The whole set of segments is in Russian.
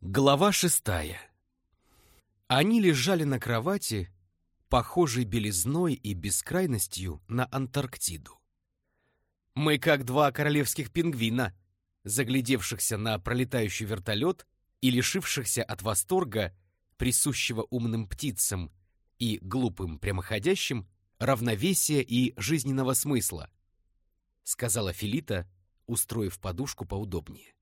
Глава шестая. Они лежали на кровати, похожей белизной и бескрайностью на Антарктиду. Мы как два королевских пингвина, заглядевшихся на пролетающий вертолет и лишившихся от восторга, присущего умным птицам и глупым прямоходящим, равновесия и жизненного смысла, сказала Филита, устроив подушку поудобнее.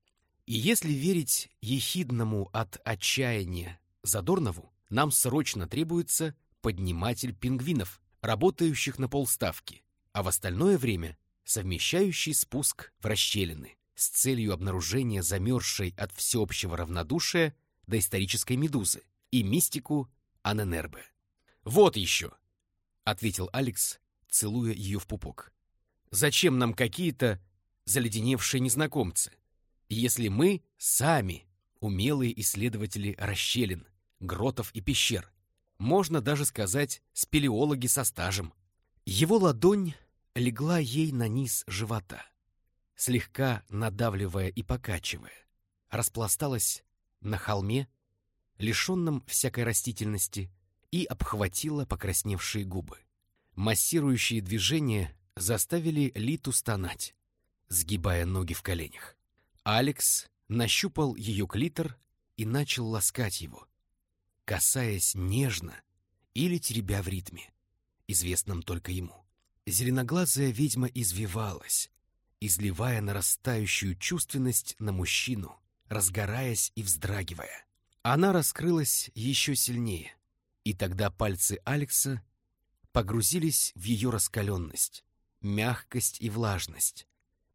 И если верить ехидному от отчаяния Задорнову, нам срочно требуется подниматель пингвинов, работающих на полставки, а в остальное время совмещающий спуск в расщелины с целью обнаружения замерзшей от всеобщего равнодушия доисторической медузы и мистику Аненербе. «Вот еще!» — ответил Алекс, целуя ее в пупок. «Зачем нам какие-то заледеневшие незнакомцы?» Если мы сами умелые исследователи расщелин, гротов и пещер, можно даже сказать спелеологи со стажем. Его ладонь легла ей на низ живота, слегка надавливая и покачивая, распласталась на холме, лишенном всякой растительности, и обхватила покрасневшие губы. Массирующие движения заставили Литу стонать, сгибая ноги в коленях. Алекс нащупал ее клитор и начал ласкать его, касаясь нежно или теребя в ритме, известном только ему. Зеленоглазая ведьма извивалась, изливая нарастающую чувственность на мужчину, разгораясь и вздрагивая. Она раскрылась еще сильнее, и тогда пальцы Алекса погрузились в ее раскаленность, мягкость и влажность,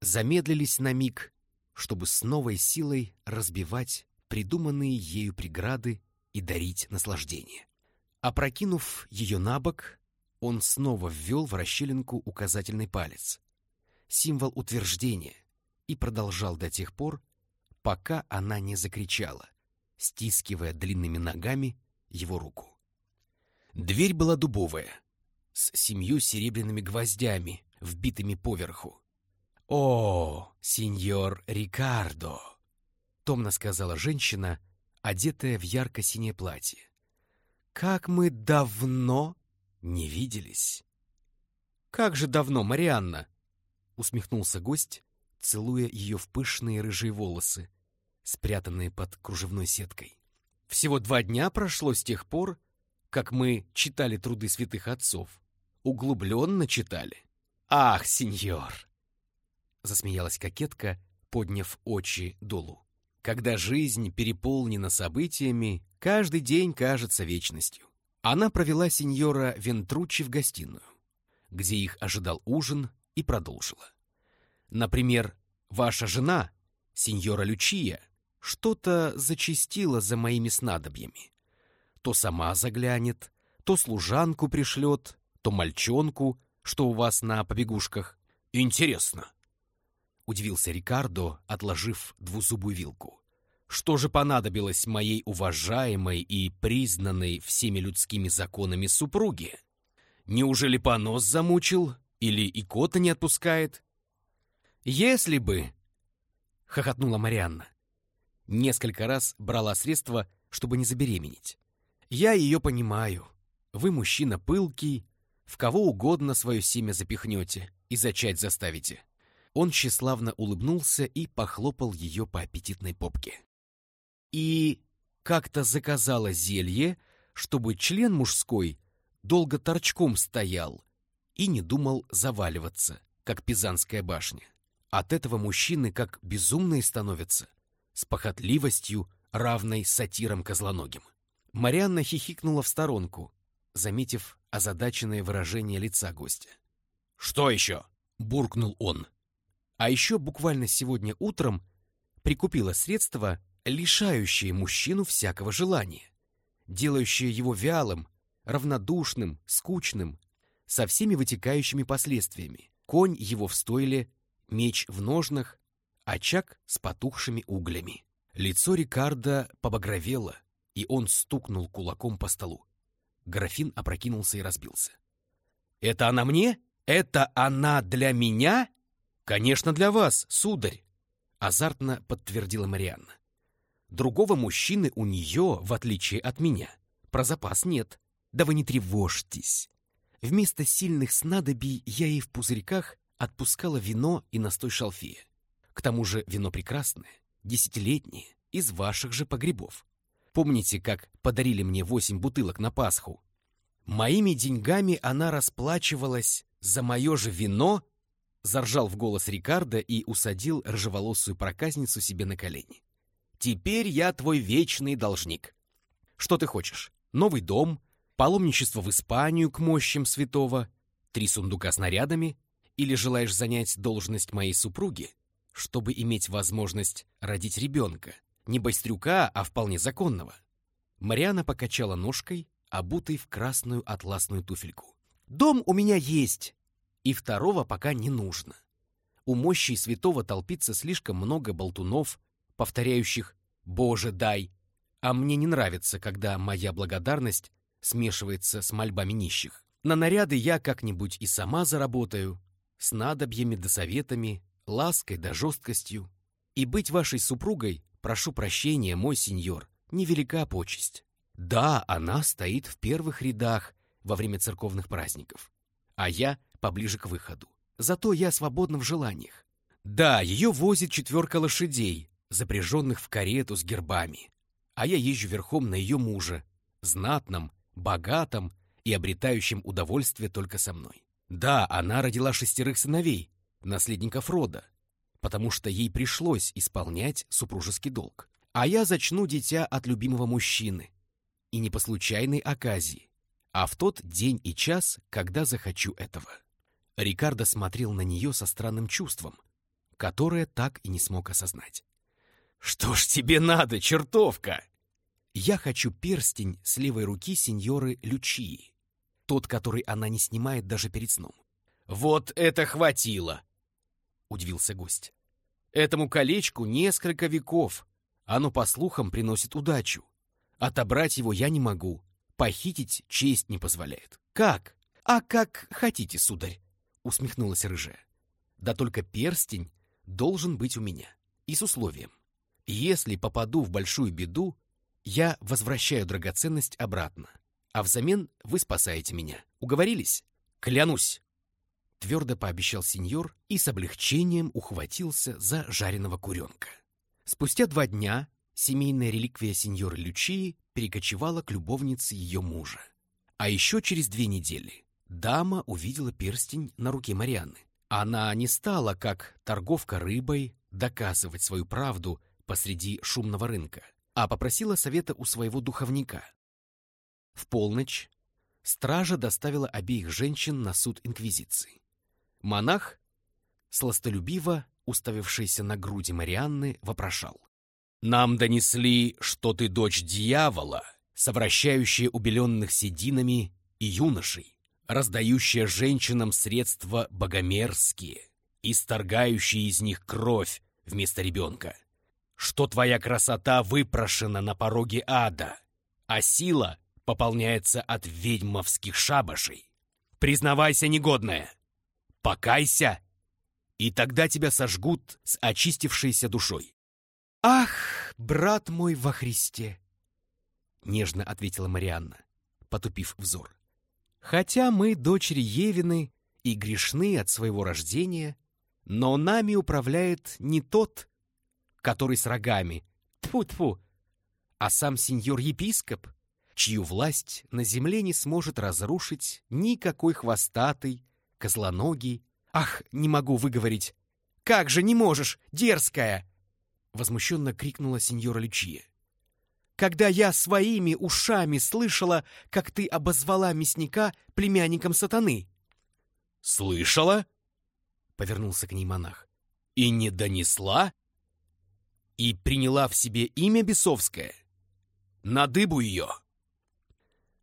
замедлились на миг чтобы с новой силой разбивать придуманные ею преграды и дарить наслаждение. Опрокинув ее на бок, он снова ввел в расщелинку указательный палец, символ утверждения, и продолжал до тех пор, пока она не закричала, стискивая длинными ногами его руку. Дверь была дубовая, с семью серебряными гвоздями, вбитыми поверху, «О, сеньор Рикардо!» — томно сказала женщина, одетая в ярко-синее платье. «Как мы давно не виделись!» «Как же давно, Марианна!» — усмехнулся гость, целуя ее в пышные рыжие волосы, спрятанные под кружевной сеткой. «Всего два дня прошло с тех пор, как мы читали труды святых отцов. Углубленно читали. Ах, сеньор!» — засмеялась кокетка, подняв очи долу. «Когда жизнь переполнена событиями, каждый день кажется вечностью». Она провела сеньора Вентручи в гостиную, где их ожидал ужин, и продолжила. «Например, ваша жена, сеньора Лючия, что-то зачастила за моими снадобьями. То сама заглянет, то служанку пришлет, то мальчонку, что у вас на побегушках. Интересно, — удивился Рикардо, отложив двузубую вилку. «Что же понадобилось моей уважаемой и признанной всеми людскими законами супруге? Неужели понос замучил или икота не отпускает?» «Если бы...» — хохотнула Марианна. Несколько раз брала средства, чтобы не забеременеть. «Я ее понимаю. Вы мужчина пылкий, в кого угодно свое семя запихнете и зачать заставите. Он тщеславно улыбнулся и похлопал ее по аппетитной попке. И как-то заказала зелье, чтобы член мужской долго торчком стоял и не думал заваливаться, как Пизанская башня. От этого мужчины как безумные становятся, с похотливостью, равной сатирам козлоногим. Марианна хихикнула в сторонку, заметив озадаченное выражение лица гостя. «Что еще?» — буркнул он. А еще буквально сегодня утром прикупила средства, лишающие мужчину всякого желания, делающие его вялым, равнодушным, скучным, со всеми вытекающими последствиями. Конь его в стойле, меч в ножнах, очаг с потухшими углями. Лицо Рикардо побагровело, и он стукнул кулаком по столу. Графин опрокинулся и разбился. «Это она мне? Это она для меня?» «Конечно, для вас, сударь!» — азартно подтвердила Марианна. Другого мужчины у нее, в отличие от меня, про запас нет. Да вы не тревожьтесь. Вместо сильных снадобий я ей в пузырьках отпускала вино и настой шалфея. К тому же вино прекрасное, десятилетнее, из ваших же погребов. Помните, как подарили мне восемь бутылок на Пасху? Моими деньгами она расплачивалась за мое же вино, заржал в голос Рикардо и усадил рыжеволосую проказницу себе на колени. Теперь я твой вечный должник. Что ты хочешь? Новый дом, паломничество в Испанию к мощам святого, три сундука с нарядами, или желаешь занять должность моей супруги, чтобы иметь возможность родить ребенка, не байстрюка, а вполне законного. Мариана покачала ножкой, обутой в красную атласную туфельку. «Дом у меня есть, и второго пока не нужно. У мощи святого толпится слишком много болтунов, повторяющих «Боже, дай!», а мне не нравится, когда моя благодарность смешивается с мольбами нищих. На наряды я как-нибудь и сама заработаю, с надобьями да советами, лаской да жесткостью. И быть вашей супругой Прошу прощения, мой сеньор, невелика почесть. Да, она стоит в первых рядах во время церковных праздников, а я поближе к выходу. Зато я свободна в желаниях. Да, ее возит четверка лошадей, запряженных в карету с гербами, а я езжу верхом на ее мужа, знатном, богатом и обретающим удовольствие только со мной. Да, она родила шестерых сыновей, наследников рода, потому что ей пришлось исполнять супружеский долг. А я зачну дитя от любимого мужчины. И не по случайной оказии, а в тот день и час, когда захочу этого. Рикардо смотрел на нее со странным чувством, которое так и не смог осознать. «Что ж тебе надо, чертовка?» «Я хочу перстень с левой руки сеньоры Лючии, тот, который она не снимает даже перед сном». «Вот это хватило!» удивился гость. Этому колечку несколько веков. Оно, по слухам, приносит удачу. Отобрать его я не могу. Похитить честь не позволяет. Как? А как хотите, сударь, усмехнулась рыжая. Да только перстень должен быть у меня. И с условием. Если попаду в большую беду, я возвращаю драгоценность обратно. А взамен вы спасаете меня. Уговорились? Клянусь твердо пообещал сеньор и с облегчением ухватился за жареного куренка. Спустя два дня семейная реликвия сеньора Лючии перекочевала к любовнице ее мужа. А еще через две недели дама увидела перстень на руке Марианны. Она не стала, как торговка рыбой, доказывать свою правду посреди шумного рынка, а попросила совета у своего духовника. В полночь стража доставила обеих женщин на суд Инквизиции. Монах, сластолюбиво уставившийся на груди Марианны, вопрошал. «Нам донесли, что ты дочь дьявола, совращающая убеленных сединами и юношей, раздающая женщинам средства богомерзкие, исторгающие из них кровь вместо ребенка, что твоя красота выпрошена на пороге ада, а сила пополняется от ведьмовских шабашей. Признавайся, негодная!» Покайся, и тогда тебя сожгут с очистившейся душой. «Ах, брат мой во Христе!» — нежно ответила Марианна, потупив взор. «Хотя мы дочери Евины и грешны от своего рождения, но нами управляет не тот, который с рогами, тьфу-тьфу, а сам сеньор-епископ, чью власть на земле не сможет разрушить никакой хвостатый, козлоногий. Ах, не могу выговорить. Как же не можешь, дерзкая! Возмущенно крикнула сеньора Лючия. Когда я своими ушами слышала, как ты обозвала мясника племянником сатаны. Слышала? Повернулся к ней монах. И не донесла? И приняла в себе имя бесовское? На дыбу ее!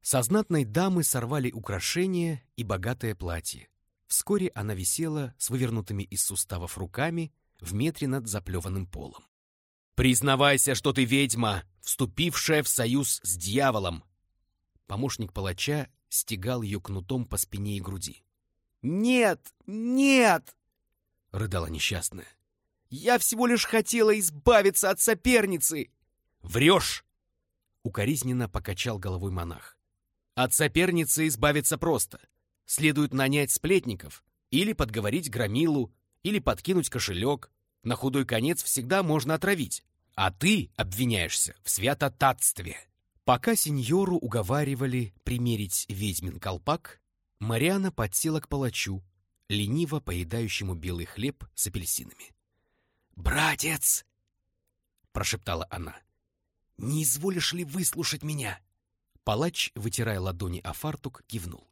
Со знатной дамы сорвали украшения и богатое платье. Вскоре она висела с вывернутыми из суставов руками в метре над заплеванным полом. «Признавайся, что ты ведьма, вступившая в союз с дьяволом!» Помощник палача стегал ее кнутом по спине и груди. «Нет! Нет!» — рыдала несчастная. «Я всего лишь хотела избавиться от соперницы!» Врешь!» Укоризненно покачал головой монах. «От соперницы избавиться просто. Следует нанять сплетников или подговорить громилу, или подкинуть кошелек. На худой конец всегда можно отравить. А ты обвиняешься в святотатстве». Пока сеньору уговаривали примерить ведьмин колпак, Мариана подсела к палачу, лениво поедающему белый хлеб с апельсинами. «Братец!» — прошептала она. «Не изволишь ли выслушать меня?» Палач, вытирая ладони о фартук, кивнул.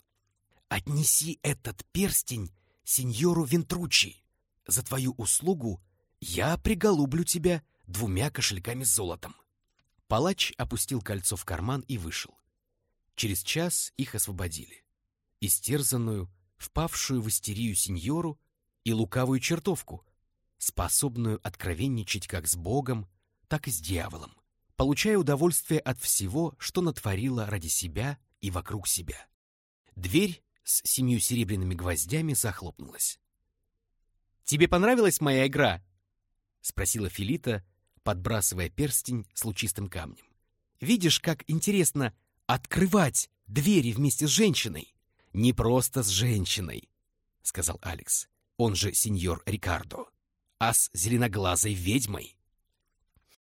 «Отнеси этот перстень сеньору Вентручи. За твою услугу я приголублю тебя двумя кошельками с золотом». Палач опустил кольцо в карман и вышел. Через час их освободили. Истерзанную, впавшую в истерию сеньору и лукавую чертовку, способную откровенничать как с Богом, так и с дьяволом, получая удовольствие от всего, что натворила ради себя и вокруг себя. Дверь с семью серебряными гвоздями захлопнулась. «Тебе понравилась моя игра?» — спросила Филита, подбрасывая перстень с лучистым камнем. «Видишь, как интересно открывать двери вместе с женщиной?» «Не просто с женщиной», — сказал Алекс, он же сеньор Рикардо, а с зеленоглазой ведьмой.